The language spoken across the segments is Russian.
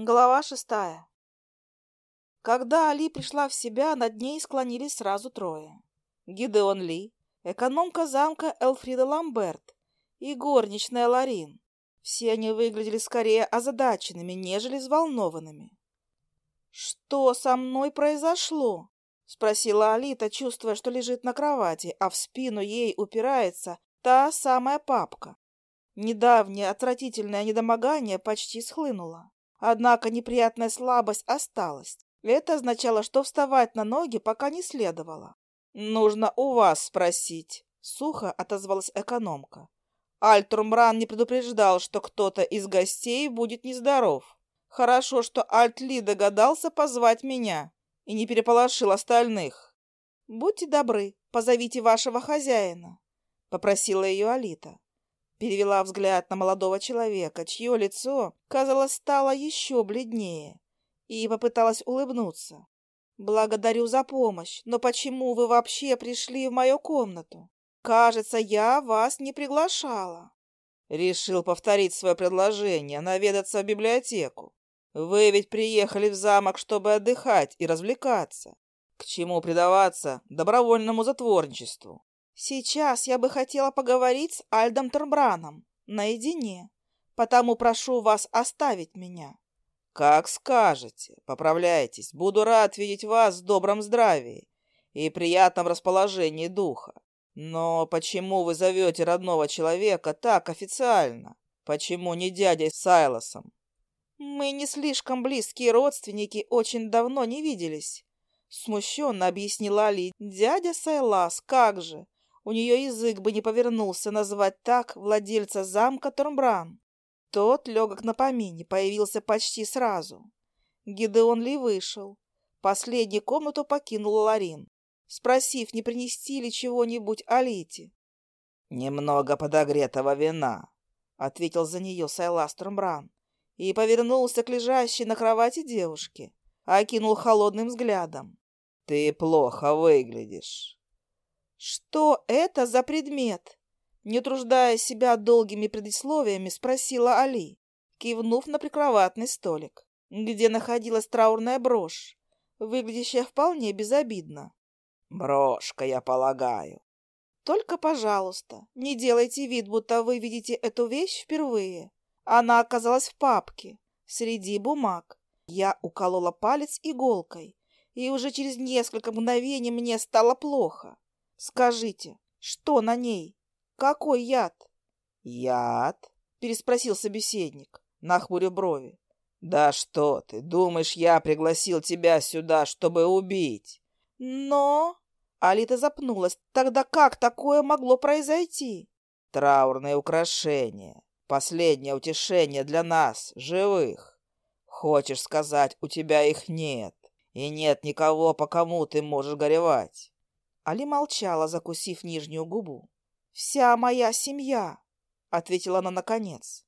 Глава шестая. Когда Али пришла в себя, над ней склонились сразу трое. Гидеон Ли, экономка замка Элфрида Ламберт и горничная Ларин. Все они выглядели скорее озадаченными, нежели взволнованными. «Что со мной произошло?» — спросила Алита, чувствуя, что лежит на кровати, а в спину ей упирается та самая папка. Недавнее отвратительное недомогание почти схлынуло. Однако неприятная слабость осталась. Это означало, что вставать на ноги пока не следовало. «Нужно у вас спросить», — сухо отозвалась экономка. Альтурмран не предупреждал, что кто-то из гостей будет нездоров. Хорошо, что Альтли догадался позвать меня и не переполошил остальных. «Будьте добры, позовите вашего хозяина», — попросила ее Алита перевела взгляд на молодого человека, чье лицо, казалось, стало еще бледнее, и попыталась улыбнуться. «Благодарю за помощь, но почему вы вообще пришли в мою комнату? Кажется, я вас не приглашала». Решил повторить свое предложение, наведаться в библиотеку. Вы ведь приехали в замок, чтобы отдыхать и развлекаться. К чему предаваться добровольному затворничеству? Сейчас я бы хотела поговорить с Альдом Тербраном наедине, потому прошу вас оставить меня. Как скажете. Поправляйтесь. Буду рад видеть вас в добром здравии и приятном расположении духа. Но почему вы зовете родного человека так официально? Почему не дядей Сайлосом? Мы не слишком близкие родственники, очень давно не виделись. Смущенно объяснила Ли. Дядя Сайлас, как же? У нее язык бы не повернулся назвать так владельца замка Тормбран. Тот, легок на помине, появился почти сразу. Гидеон Ли вышел. Последнюю комнату покинул Ларин, спросив, не принести ли чего-нибудь Алите. «Немного подогретого вина», — ответил за нее Сайлас Тромбран и повернулся к лежащей на кровати девушке, окинул холодным взглядом. «Ты плохо выглядишь». «Что это за предмет?» Не труждая себя долгими предисловиями, спросила Али, кивнув на прикроватный столик, где находилась траурная брошь, выглядящая вполне безобидно. «Брошка, я полагаю». «Только, пожалуйста, не делайте вид, будто вы видите эту вещь впервые. Она оказалась в папке, среди бумаг. Я уколола палец иголкой, и уже через несколько мгновений мне стало плохо. Скажите, что на ней? Какой яд? Яд? Переспросил собеседник, нахмурив брови. Да что ты, думаешь, я пригласил тебя сюда, чтобы убить? Но... Алита запнулась. Тогда как такое могло произойти? Траурное украшение. Последнее утешение для нас, живых. Хочешь сказать, у тебя их нет, и нет никого, по кому ты можешь горевать. Али молчала, закусив нижнюю губу. «Вся моя семья», — ответила она наконец.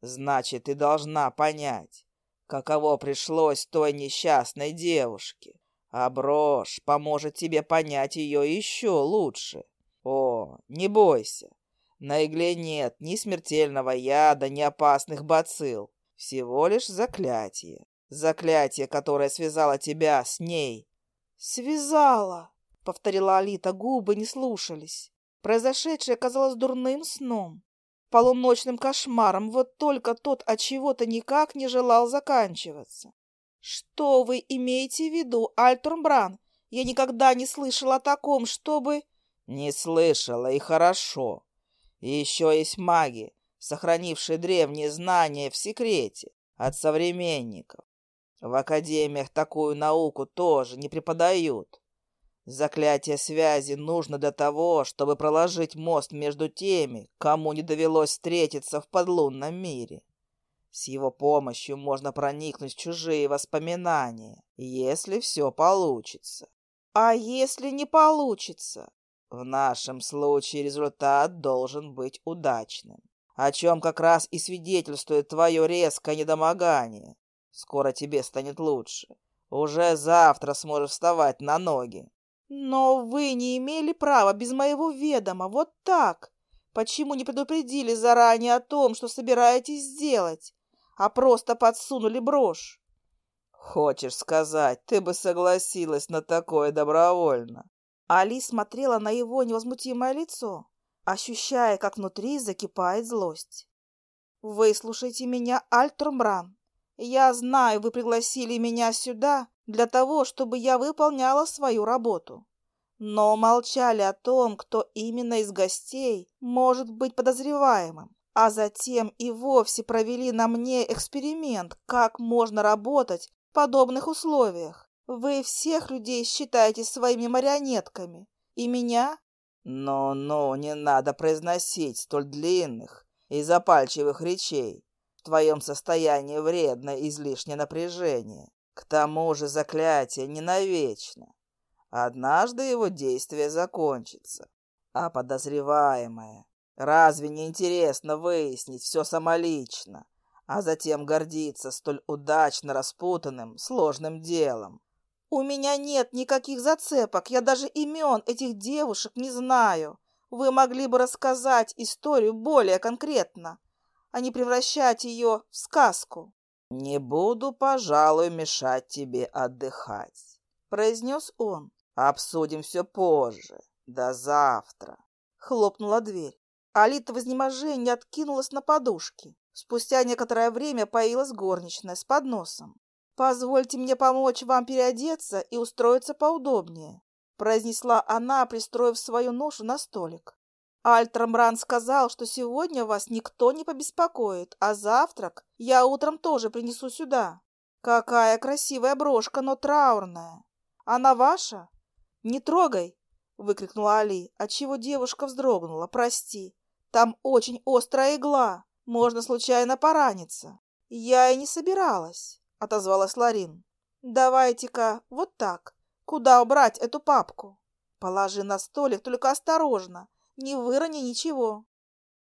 «Значит, ты должна понять, каково пришлось той несчастной девушке, а брошь поможет тебе понять ее еще лучше. О, не бойся, на игле нет ни смертельного яда, ни опасных бацилл, всего лишь заклятие. Заклятие, которое связало тебя с ней». «Связала!» Повторила Алита, губы не слушались. Произошедшее казалось дурным сном, полуночным кошмаром, вот только тот от чего-то никак не желал заканчиваться. Что вы имеете в виду, Альтурмбран? Я никогда не слышала о таком, чтобы... Не слышала, и хорошо. И еще есть маги, сохранившие древние знания в секрете от современников. В академиях такую науку тоже не преподают. Заклятие связи нужно для того, чтобы проложить мост между теми, кому не довелось встретиться в подлунном мире. С его помощью можно проникнуть в чужие воспоминания, если все получится. А если не получится? В нашем случае результат должен быть удачным, о чем как раз и свидетельствует твое резкое недомогание. Скоро тебе станет лучше. Уже завтра сможешь вставать на ноги. Но вы не имели права без моего ведома, вот так. Почему не предупредили заранее о том, что собираетесь сделать? а просто подсунули брошь. Хочешь сказать, ты бы согласилась на такое добровольно? Али смотрела на его невозмутимое лицо, ощущая, как внутри закипает злость. «Выслушайте меня, Альтурмбран. Я знаю, вы пригласили меня сюда для того, чтобы я выполняла свою работу. Но молчали о том, кто именно из гостей может быть подозреваемым. А затем и вовсе провели на мне эксперимент, как можно работать в подобных условиях. Вы всех людей считаете своими марионетками. И меня? Но-но, не надо произносить столь длинных и запальчивых речей. В твоем состоянии вредно излишнее напряжение. К тому же заклятие не навечно. Однажды его действие закончится. А подозреваемая, разве не интересно выяснить все самолично, а затем гордиться столь удачно распутанным, сложным делом? У меня нет никаких зацепок, я даже имен этих девушек не знаю. Вы могли бы рассказать историю более конкретно, а не превращать ее в сказку. «Не буду, пожалуй, мешать тебе отдыхать», — произнес он. «Обсудим все позже. До завтра». Хлопнула дверь. Алита в изнеможении откинулась на подушки. Спустя некоторое время появилась горничная с подносом. «Позвольте мне помочь вам переодеться и устроиться поудобнее», произнесла она, пристроив свою ношу на столик. Альтрамран сказал, что сегодня вас никто не побеспокоит, а завтрак я утром тоже принесу сюда. Какая красивая брошка, но траурная. Она ваша? Не трогай, выкрикнула Али, отчего девушка вздрогнула. Прости, там очень острая игла, можно случайно пораниться. Я и не собиралась, отозвалась Ларин. Давайте-ка вот так. Куда убрать эту папку? Положи на столик, только осторожно не вырони ничего.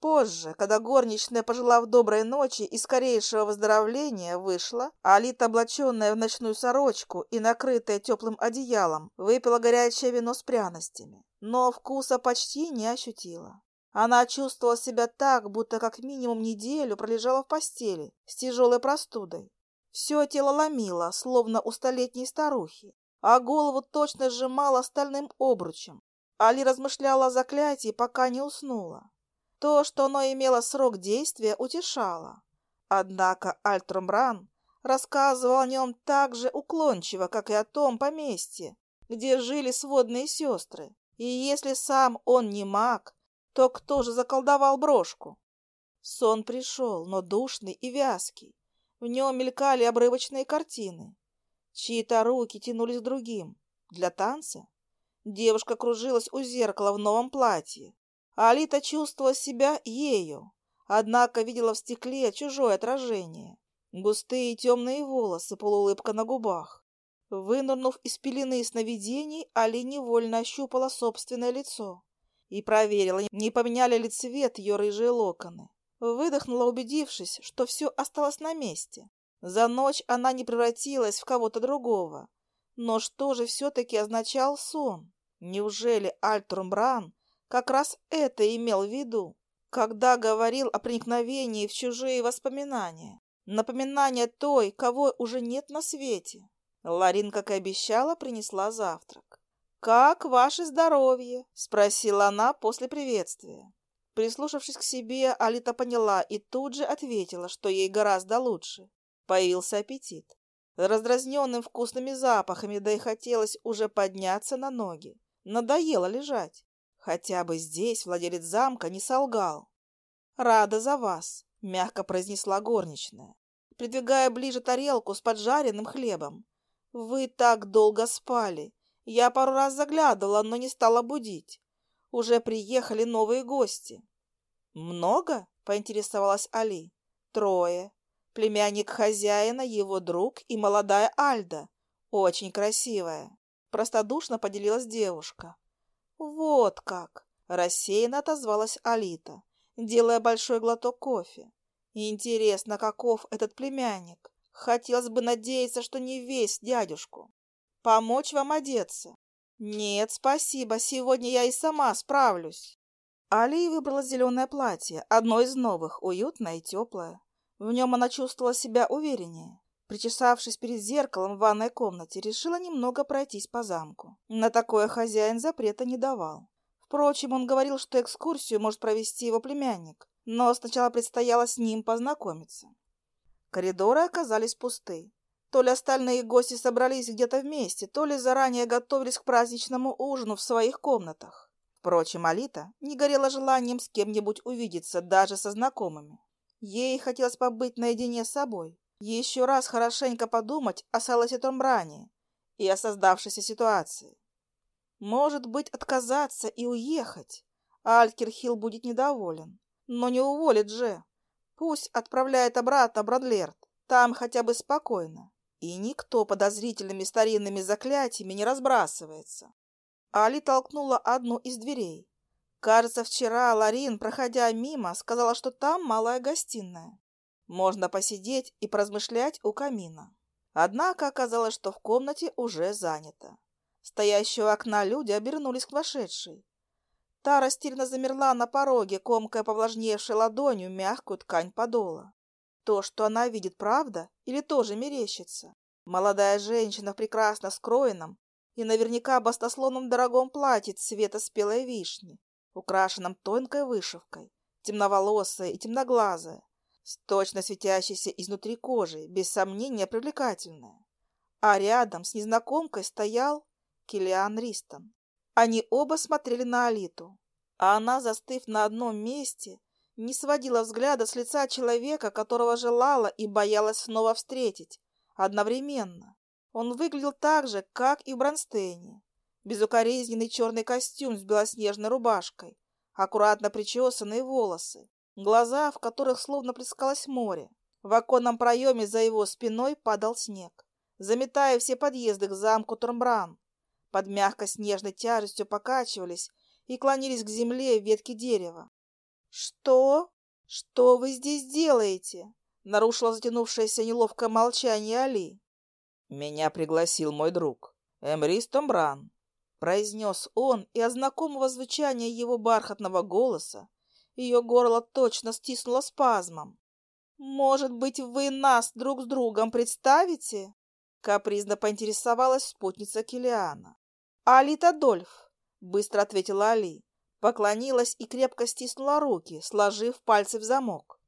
Позже, когда горничная, пожелав доброй ночи и скорейшего выздоровления, вышла, а Алита, облаченная в ночную сорочку и накрытая теплым одеялом, выпила горячее вино с пряностями, но вкуса почти не ощутила. Она чувствовала себя так, будто как минимум неделю пролежала в постели с тяжелой простудой. Все тело ломило, словно у столетней старухи, а голову точно сжимало стальным обручем, Али размышляла о заклятии, пока не уснула. То, что оно имело срок действия, утешало. Однако Альтрумран рассказывал о нем так же уклончиво, как и о том поместье, где жили сводные сестры. И если сам он не маг, то кто же заколдовал брошку? Сон пришел, но душный и вязкий. В нем мелькали обрывочные картины. Чьи-то руки тянулись к другим. Для танца? Девушка кружилась у зеркала в новом платье. Алита чувствовала себя ею, однако видела в стекле чужое отражение. Густые темные волосы, полуулыбка на губах. Вынырнув из пелены сновидений, Али невольно ощупала собственное лицо и проверила, не поменяли ли цвет ее рыжие локоны. Выдохнула, убедившись, что все осталось на месте. За ночь она не превратилась в кого-то другого. Но что же все-таки означал сон? Неужели Альтрумбран как раз это имел в виду, когда говорил о проникновении в чужие воспоминания? Напоминание той, кого уже нет на свете. Ларин, как и обещала, принесла завтрак. «Как ваше здоровье?» – спросила она после приветствия. Прислушавшись к себе, Алита поняла и тут же ответила, что ей гораздо лучше. Появился аппетит. Раздразненным вкусными запахами, да и хотелось уже подняться на ноги. Надоело лежать. Хотя бы здесь владелец замка не солгал. «Рада за вас», — мягко произнесла горничная, придвигая ближе тарелку с поджаренным хлебом. «Вы так долго спали. Я пару раз заглядывала, но не стала будить. Уже приехали новые гости». «Много?» — поинтересовалась Али. «Трое. Племянник хозяина, его друг и молодая Альда. Очень красивая. Простодушно поделилась девушка. «Вот как!» – рассеянно отозвалась Алита, делая большой глоток кофе. «Интересно, каков этот племянник? Хотелось бы надеяться, что не весь дядюшку. Помочь вам одеться?» «Нет, спасибо, сегодня я и сама справлюсь». Али выбрала зеленое платье, одно из новых, уютное и теплое. В нем она чувствовала себя увереннее. Причесавшись перед зеркалом в ванной комнате, решила немного пройтись по замку. На такое хозяин запрета не давал. Впрочем, он говорил, что экскурсию может провести его племянник, но сначала предстояло с ним познакомиться. Коридоры оказались пусты. То ли остальные гости собрались где-то вместе, то ли заранее готовились к праздничному ужину в своих комнатах. Впрочем, Алита не горела желанием с кем-нибудь увидеться, даже со знакомыми. Ей хотелось побыть наедине с собой, еще раз хорошенько подумать о Саласе Томбране и о создавшейся ситуации. Может быть, отказаться и уехать. Алькерхилл будет недоволен. Но не уволит же. Пусть отправляет обратно Брадлерт. Там хотя бы спокойно. И никто подозрительными старинными заклятиями не разбрасывается. Али толкнула одну из дверей. Кажется, вчера Ларин, проходя мимо, сказала, что там малая гостиная. Можно посидеть и поразмышлять у камина. Однако оказалось, что в комнате уже занято. Стоящие у окна люди обернулись к вошедшей. Та растерянно замерла на пороге, комкая повлажневшей ладонью мягкую ткань подола. То, что она видит, правда или тоже мерещится? Молодая женщина в прекрасно скроенном и наверняка баснословном дорогом платье цвета спелой вишни, украшенном тонкой вышивкой, темноволосая и темноглазая, с точно светящейся изнутри кожей, без сомнения привлекательная. А рядом с незнакомкой стоял Килиан Ристон. Они оба смотрели на Алиту, а она, застыв на одном месте, не сводила взгляда с лица человека, которого желала и боялась снова встретить, одновременно. Он выглядел так же, как и в Бронстейне. Безукоризненный черный костюм с белоснежной рубашкой, аккуратно причесанные волосы, глаза, в которых словно плескалось море. В оконном проеме за его спиной падал снег, заметая все подъезды к замку Тормбран, под мягкой снежной тяжестью покачивались и клонились к земле ветки дерева. «Что? Что вы здесь делаете?» — нарушило затянувшееся неловкое молчание Али. «Меня пригласил мой друг, Эмрис Томбран», — произнес он, и от знакомого звучания его бархатного голоса ее горло точно стиснуло спазмом. «Может быть, вы нас друг с другом представите?» Капризно поинтересовалась спутница Килиана. «Алит Адольф», — быстро ответила Али. Поклонилась и крепко стиснула руки, сложив пальцы в замок.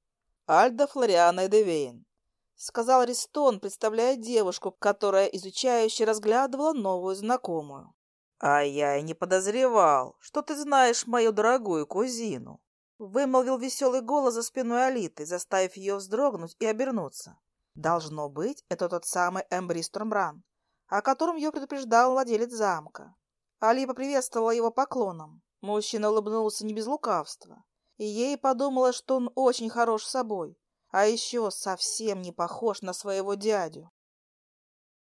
«Альда Флориана Эдевейн», — сказал Ристон, представляя девушку, которая изучающе разглядывала новую знакомую. «А я и не подозревал, что ты знаешь мою дорогую кузину», — вымолвил веселый голос за спиной Алиты, заставив ее вздрогнуть и обернуться. Должно быть, это тот самый Эмбрис Тормбран, о котором ее предупреждал владелец замка. Али поприветствовала его поклоном. Мужчина улыбнулся не без лукавства, и ей подумала, что он очень хорош собой, а еще совсем не похож на своего дядю.